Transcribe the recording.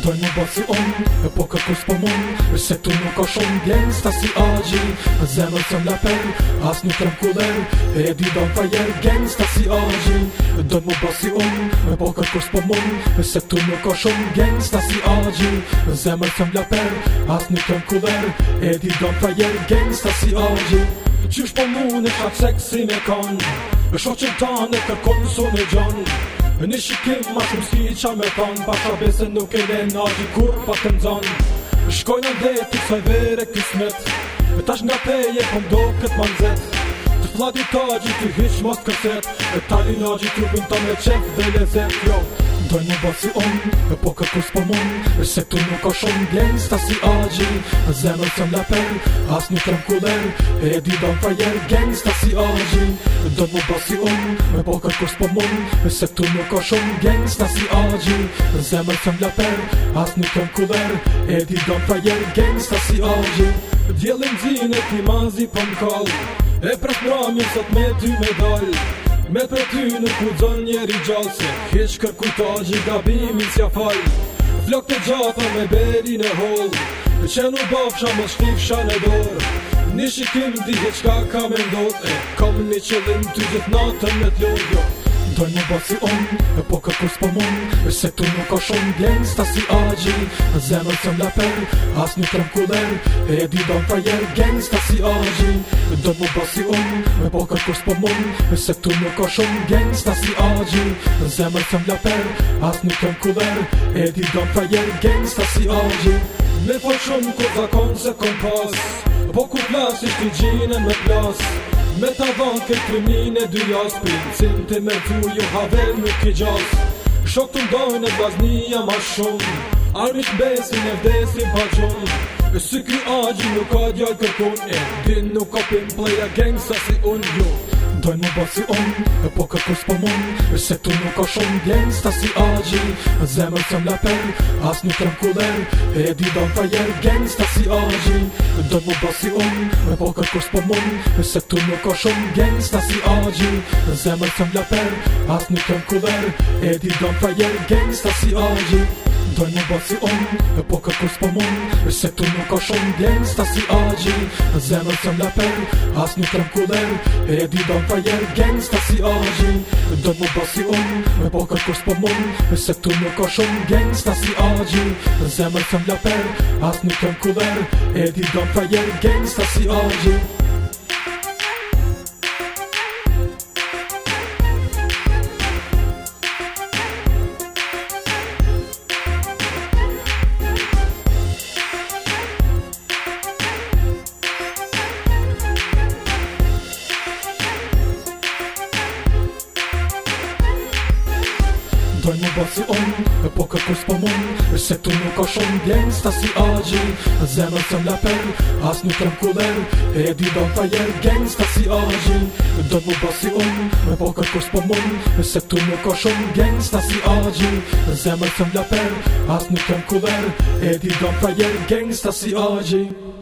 Doj me bërë si unë, e po kërku s'po mund E se tu nuk ka shumë djenë, s'ta si agji Në zemë të më lepër, as nuk rëm kuler E di do në fajer, gjenë, s'ta si agji Doj me bërë si unë, e po kërku s'po mund E se tu nuk ka shumë djenë, s'ta si agji Në zemë të më lepër, as nuk rëm kuler E di do në fajer, gjenë, s'ta si agji Qysh po mund e qatë seksin e kanë E shoqin tanë e kërkonë së në gjanë Në një shikim ma shumë si qa me ton Pa ka nuk e len di kur pa të mëzon Shkojnë në dhe të të sajvere kësmet Tash shë nga peje këm po do këtë manzet Të flati të agjit të hish mos kërset E tali në agjit të bin të me qef dhe lezet Jo, Doj në basi on, e po kërkus për po mun E se këtu nuk ka shumë blenj, sta si agji A zemë të më lepen, as nuk të më kuder E e di dëmë frajer, gen, sta në basi on, e po kërkus për po mun E se këtu nuk ka shumë blenj, sta si agji A zemë të më lepen, as nuk të më kuder E e di dëmë frajer, gen, sta si agji Djelin zinë E pra pramin sot me ty me dal Me për ty nuk ku dzon njeri gjallë Hesh kërku ta gjitha bimin s'ja fal Flok të gjata me berin e hol Për që nuk bafsha më shtifsha në dor Një shikim dihe qka ka me ndot E kom një qëllim ty gjithë natën me t'lodhjo për në basi on E po këtë kus për po mund E se këtu nuk o shumë djenë Sta si agji A zemër të më lepër As një krem kuler E di do në prajer Gen sta si agji Do më basi on E po këtë kus për po mund E se këtu nuk o shumë djenë Sta si agji A zemër të më lepër As një krem kuler E di do në prajer Gen sta si agji Me po shumë ku zakon se kom Po ku plasë ishtë të gjinën me plasë Me ta vanë këtë krimin e dy jaspin Sin të me vju ju jo have më ki gjas Shok të ndojnë e baznija ma shumë Armi të besin e vdesin pa qonë E së kry agjë nuk ka djallë kërkon E din nuk ka pimplej a sa si unë jo Dojnë më basi unë, e po kërkus për po mund E se tu nuk o shumë djenë, sta si agji Zemër të më lepen, asë nuk të më kuler E di do në fajer, gen, sta si agji Dojnë më basi unë, e po kërkus për po mund E se nuk shumë djenë, sta si agji Zemër të më lepen, as nuk të kuler E di do në fajer, gen, sta si agji djenë, sta si agji për në basi on E po këtë kus për po mund E se këtu nuk ka shumë djenë Sta si agji Në zemër të më lepër As nuk kërëm kuler E di do në fajer Gen sta si agji Do në basi on E po këtë kus për po mund E se këtu nuk ka si agji Në zemër të më lepër As nuk kërëm kuler E di do në fajer Gen të më lepër As nuk Doj më bërë si unë, e po kërkur s'po mund E se këtu nuk ka shumë djenë, s'ta si agji Zemër të më lapel, as nuk të më kuler E di do në fajer, si agji Do më bërë si unë, e po kërkur s'po mund E se këtu nuk ka shumë djenë, s'ta si agji Zemër të më lapel, as nuk të më kuler E di do në fajer, si agji